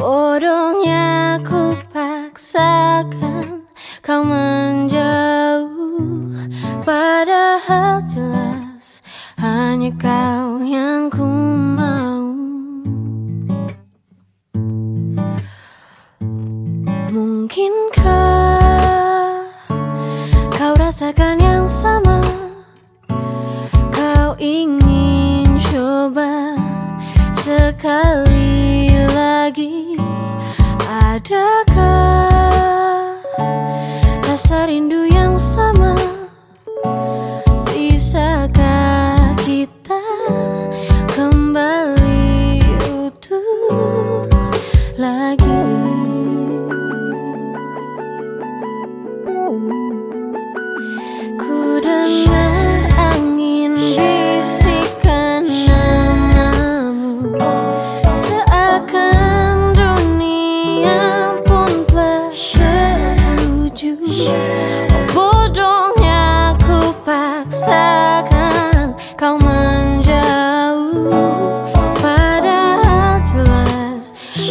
Bodohnya ku paksakan kau menjauh. Padahal jelas hanya kau yang ku mau. Mungkinkah kau rasakan yang sama? Kau ingin coba sekali. time.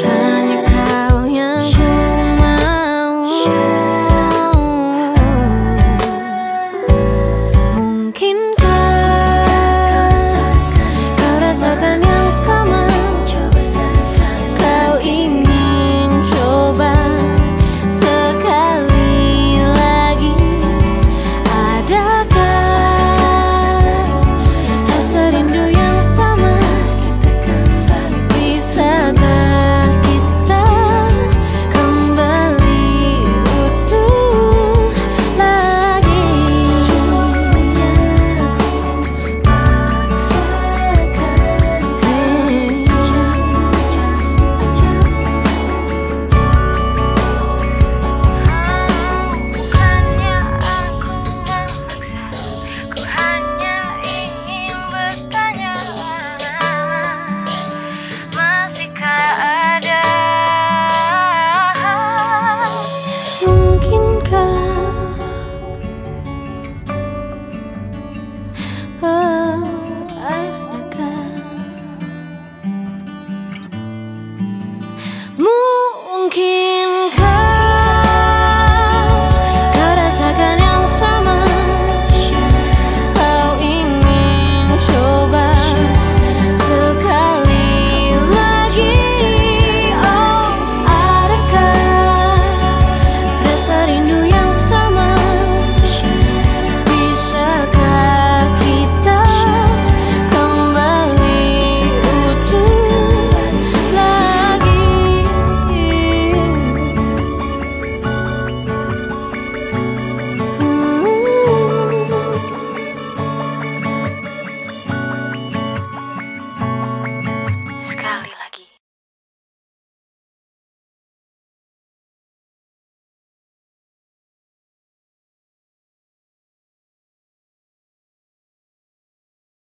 shine.